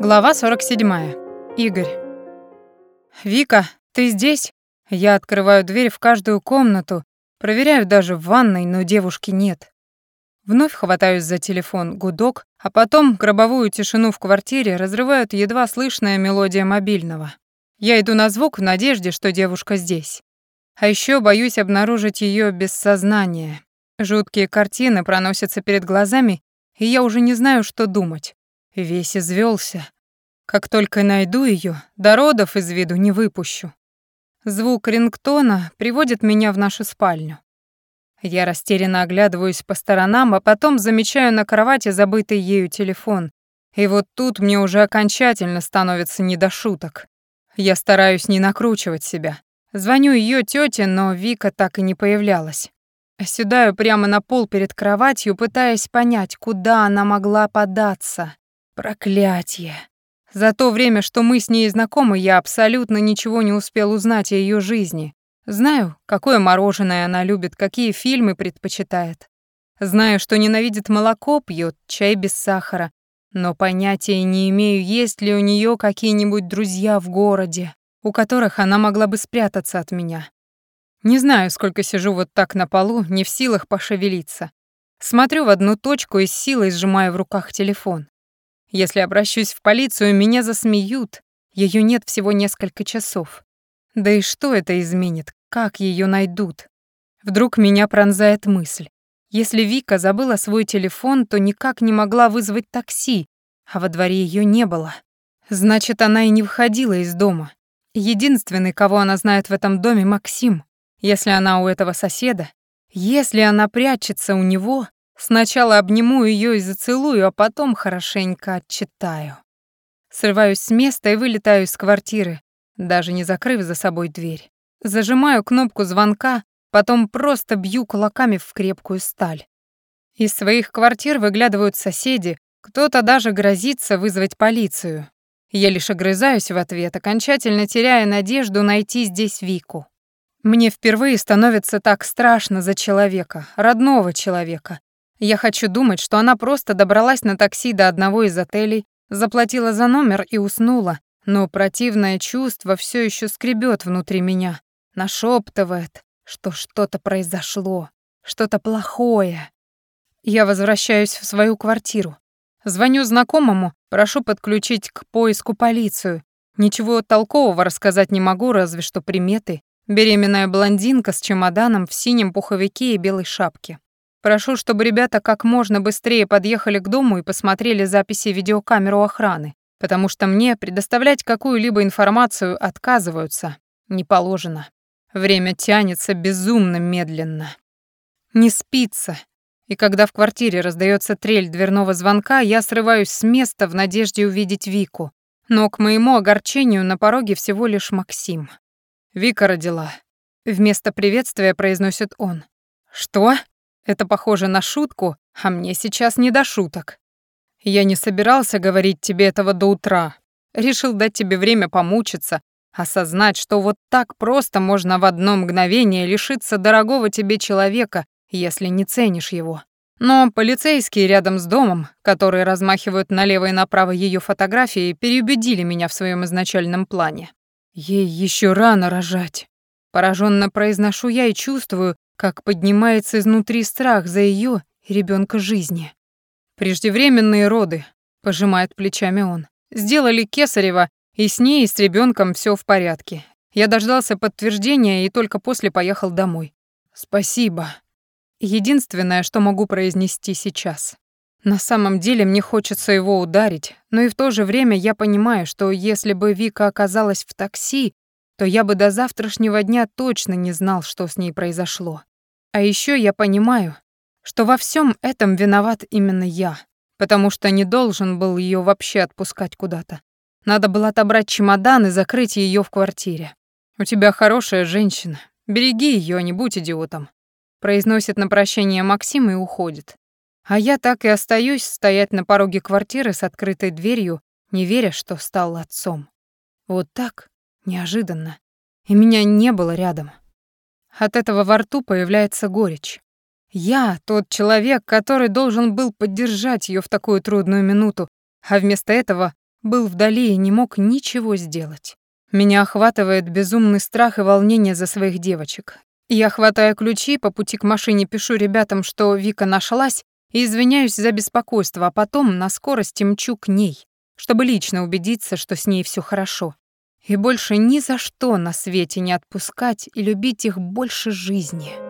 Глава 47. Игорь. «Вика, ты здесь?» Я открываю дверь в каждую комнату, проверяю даже в ванной, но девушки нет. Вновь хватаюсь за телефон, гудок, а потом гробовую тишину в квартире разрывает едва слышная мелодия мобильного. Я иду на звук в надежде, что девушка здесь. А еще боюсь обнаружить ее без сознания. Жуткие картины проносятся перед глазами, и я уже не знаю, что думать. Весь извелся. Как только найду ее, до родов из виду не выпущу. Звук рингтона приводит меня в нашу спальню. Я растерянно оглядываюсь по сторонам, а потом замечаю на кровати забытый ею телефон. И вот тут мне уже окончательно становится не до шуток. Я стараюсь не накручивать себя. Звоню ее тете, но Вика так и не появлялась. Оседаю прямо на пол перед кроватью, пытаясь понять, куда она могла податься. Проклятие. За то время, что мы с ней знакомы, я абсолютно ничего не успел узнать о ее жизни. Знаю, какое мороженое она любит, какие фильмы предпочитает. Знаю, что ненавидит молоко, пьет чай без сахара. Но понятия не имею, есть ли у нее какие-нибудь друзья в городе, у которых она могла бы спрятаться от меня. Не знаю, сколько сижу вот так на полу, не в силах пошевелиться. Смотрю в одну точку и с силой сжимаю в руках телефон. Если обращусь в полицию, меня засмеют. Ее нет всего несколько часов. Да и что это изменит? Как ее найдут? Вдруг меня пронзает мысль. Если Вика забыла свой телефон, то никак не могла вызвать такси, а во дворе ее не было. Значит, она и не выходила из дома. Единственный, кого она знает в этом доме, Максим. Если она у этого соседа, если она прячется у него, Сначала обниму ее и зацелую, а потом хорошенько отчитаю. Срываюсь с места и вылетаю из квартиры, даже не закрыв за собой дверь. Зажимаю кнопку звонка, потом просто бью кулаками в крепкую сталь. Из своих квартир выглядывают соседи, кто-то даже грозится вызвать полицию. Я лишь огрызаюсь в ответ, окончательно теряя надежду найти здесь Вику. Мне впервые становится так страшно за человека, родного человека, я хочу думать, что она просто добралась на такси до одного из отелей, заплатила за номер и уснула, но противное чувство все еще скребет внутри меня, нашептывает, что что-то произошло, что-то плохое. Я возвращаюсь в свою квартиру. Звоню знакомому, прошу подключить к поиску полицию. Ничего толкового рассказать не могу, разве что приметы. Беременная блондинка с чемоданом в синем пуховике и белой шапке. Прошу, чтобы ребята как можно быстрее подъехали к дому и посмотрели записи видеокамеру охраны, потому что мне предоставлять какую-либо информацию отказываются. Не положено. Время тянется безумно медленно. Не спится. И когда в квартире раздается трель дверного звонка, я срываюсь с места в надежде увидеть Вику. Но к моему огорчению на пороге всего лишь Максим. «Вика родила». Вместо приветствия произносит он. «Что?» Это похоже на шутку, а мне сейчас не до шуток. Я не собирался говорить тебе этого до утра. Решил дать тебе время помучиться, осознать, что вот так просто можно в одно мгновение лишиться дорогого тебе человека, если не ценишь его. Но полицейские рядом с домом, которые размахивают налево и направо ее фотографии, переубедили меня в своем изначальном плане. Ей еще рано рожать. Пораженно произношу я и чувствую, как поднимается изнутри страх за ее и ребенка жизни. Преждевременные роды, пожимает плечами он. Сделали Кесарева, и с ней, и с ребенком все в порядке. Я дождался подтверждения и только после поехал домой. Спасибо. Единственное, что могу произнести сейчас. На самом деле мне хочется его ударить, но и в то же время я понимаю, что если бы Вика оказалась в такси, то я бы до завтрашнего дня точно не знал, что с ней произошло. А еще я понимаю, что во всем этом виноват именно я, потому что не должен был ее вообще отпускать куда-то. Надо было отобрать чемодан и закрыть ее в квартире. «У тебя хорошая женщина. Береги ее, не будь идиотом», произносит на прощание Максим и уходит. А я так и остаюсь стоять на пороге квартиры с открытой дверью, не веря, что стал отцом. Вот так, неожиданно. И меня не было рядом. От этого во рту появляется горечь. Я тот человек, который должен был поддержать ее в такую трудную минуту, а вместо этого был вдали и не мог ничего сделать. Меня охватывает безумный страх и волнение за своих девочек. Я хватаю ключи, по пути к машине пишу ребятам, что Вика нашлась, и извиняюсь за беспокойство, а потом на скорости мчу к ней, чтобы лично убедиться, что с ней все хорошо. И больше ни за что на свете не отпускать и любить их больше жизни.